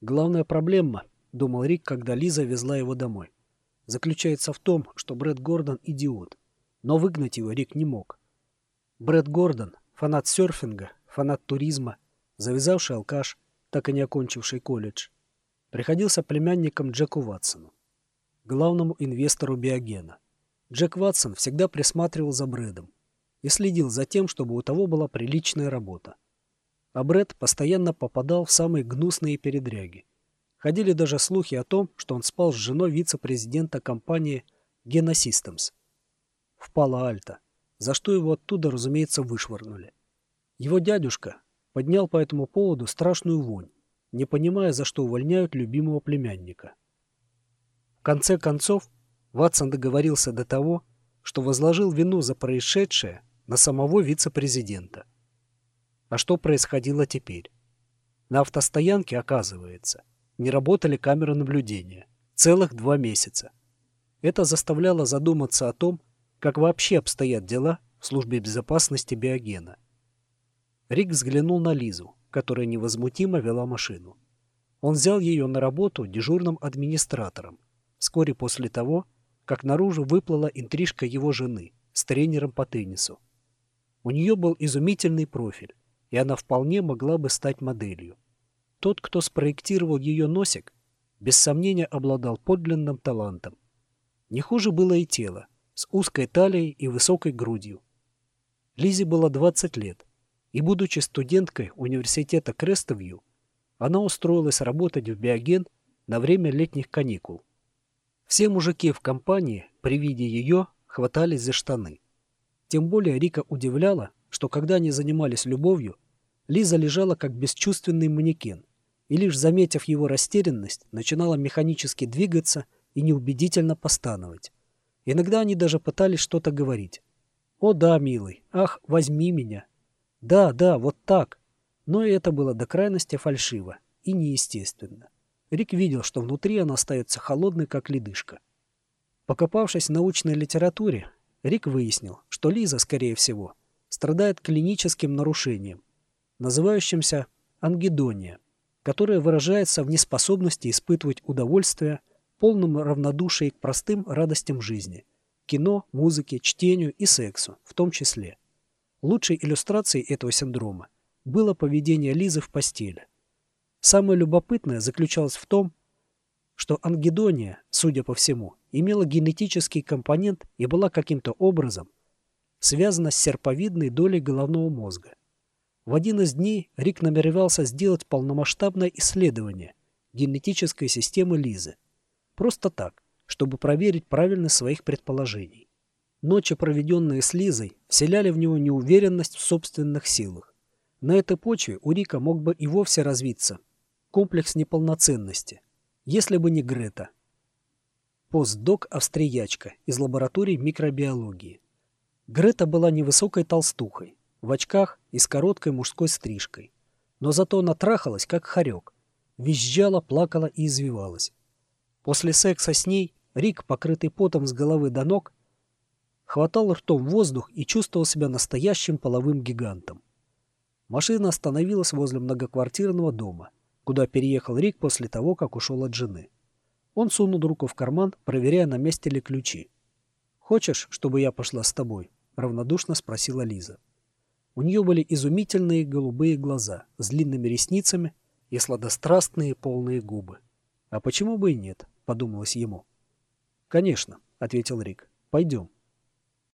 Главная проблема, думал Рик, когда Лиза везла его домой, заключается в том, что Брэд Гордон идиот. Но выгнать его Рик не мог. Брэд Гордон, фанат серфинга, фанат туризма, завязавший алкаш, так и не окончивший колледж, приходился племянником Джеку Ватсону, главному инвестору биогена. Джек Ватсон всегда присматривал за Брэдом и следил за тем, чтобы у того была приличная работа. А Брэд постоянно попадал в самые гнусные передряги. Ходили даже слухи о том, что он спал с женой вице-президента компании Gena Systems в Пало-Альто, за что его оттуда, разумеется, вышвырнули. Его дядюшка поднял по этому поводу страшную вонь, не понимая, за что увольняют любимого племянника. В конце концов, Ватсон договорился до того, что возложил вину за происшедшее на самого вице-президента. А что происходило теперь? На автостоянке, оказывается, не работали камеры наблюдения. Целых два месяца. Это заставляло задуматься о том, как вообще обстоят дела в службе безопасности биогена. Рик взглянул на Лизу, которая невозмутимо вела машину. Он взял ее на работу дежурным администратором вскоре после того, как наружу выплыла интрижка его жены с тренером по теннису. У нее был изумительный профиль, и она вполне могла бы стать моделью. Тот, кто спроектировал ее носик, без сомнения обладал подлинным талантом. Не хуже было и тело, с узкой талией и высокой грудью. Лизе было 20 лет, и, будучи студенткой университета Крестовью, она устроилась работать в биоген на время летних каникул. Все мужики в компании при виде ее хватались за штаны. Тем более Рика удивляла, что когда они занимались любовью, Лиза лежала как бесчувственный манекен, и лишь заметив его растерянность, начинала механически двигаться и неубедительно постановать. Иногда они даже пытались что-то говорить. «О да, милый, ах, возьми меня!» «Да, да, вот так!» Но и это было до крайности фальшиво и неестественно. Рик видел, что внутри она остается холодной, как ледышка. Покопавшись в научной литературе, Рик выяснил, что Лиза, скорее всего, страдает клиническим нарушением, называющимся ангидония, которое выражается в неспособности испытывать удовольствие, полном равнодушии к простым радостям жизни, кино, музыке, чтению и сексу в том числе. Лучшей иллюстрацией этого синдрома было поведение Лизы в постели. Самое любопытное заключалось в том, что ангидония, судя по всему, имела генетический компонент и была каким-то образом связана с серповидной долей головного мозга. В один из дней Рик намеревался сделать полномасштабное исследование генетической системы Лизы. Просто так, чтобы проверить правильность своих предположений. Ночи, проведенные с Лизой, вселяли в него неуверенность в собственных силах. На этой почве у Рика мог бы и вовсе развиться комплекс неполноценности, если бы не Грета. Постдок-австриячка из лаборатории микробиологии. Грета была невысокой толстухой, в очках и с короткой мужской стрижкой. Но зато она трахалась, как хорек. Визжала, плакала и извивалась. После секса с ней Рик, покрытый потом с головы до ног, хватал ртом воздух и чувствовал себя настоящим половым гигантом. Машина остановилась возле многоквартирного дома – куда переехал Рик после того, как ушел от жены. Он сунул руку в карман, проверяя, на месте ли ключи. «Хочешь, чтобы я пошла с тобой?» — равнодушно спросила Лиза. У нее были изумительные голубые глаза с длинными ресницами и сладострастные полные губы. «А почему бы и нет?» — подумалось ему. «Конечно», — ответил Рик. «Пойдем».